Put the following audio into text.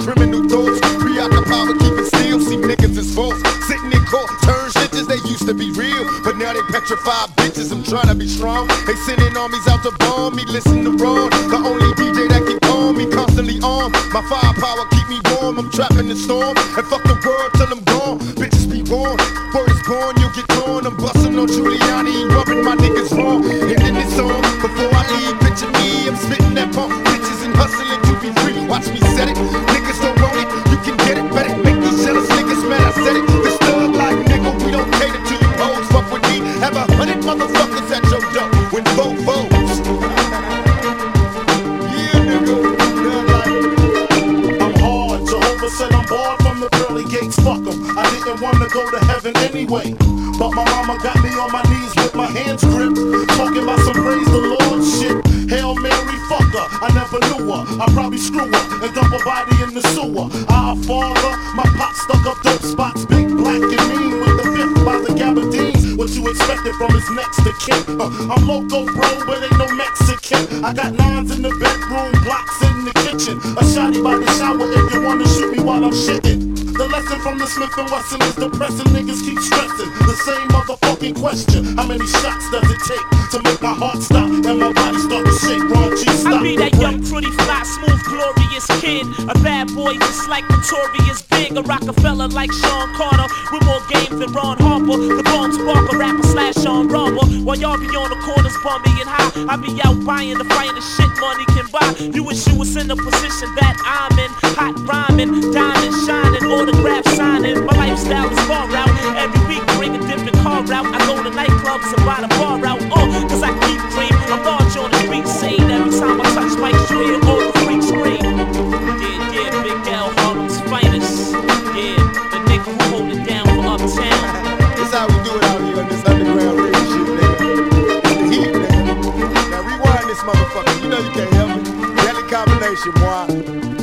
Criminal thoughts, preoccupied with keeping still. See niggas is false, sitting in court, turn snitches. They used to be real, but now they petrified bitches. I'm trying to be strong. They sending armies out to bomb me. Listen to Ron, the only DJ that can calm me. Constantly on, my firepower keep me warm. I'm trapping the storm and fuck the world till I'm gone. Bitches be warned, word is born, you get torn. I'm busting on Juliet. fuck them. I didn't want to go to heaven anyway. But my mama got me on my knees with my hands gripped. Talking about some praise the Lord shit. Hail Mary, fucker. I never knew her. I probably screw her and dump her body in the sewer. Ah, father, my pot stuck up dope spots. Big black and mean with the fifth by the gabardines. What you expected from his next to kin. Uh, I'm loco, bro, but ain't no Mexican. I got nines in the bedroom, blocks in the kitchen. A shotty by the shower if you wanna shoot me while I'm shitting lesson from the Smith and Wesson is depressing. Niggas keep stressing the same motherfucking question. How many shots does it take to make my heart stop and my body start to shake? Wrong, G, stop. I be that young, pretty, fly, smooth, glorious kid. A bad boy just like notorious big. A Rockefeller like Sean Carter. With more game than Ron Harper. The Bone Sparker rapper slash Sean Rumble. While y'all be on the corners bumming and high, I be out buying the finest shit money can buy. You wish you was in the position that I'm in. Hot rhyming, diamond shine. Combinação boy.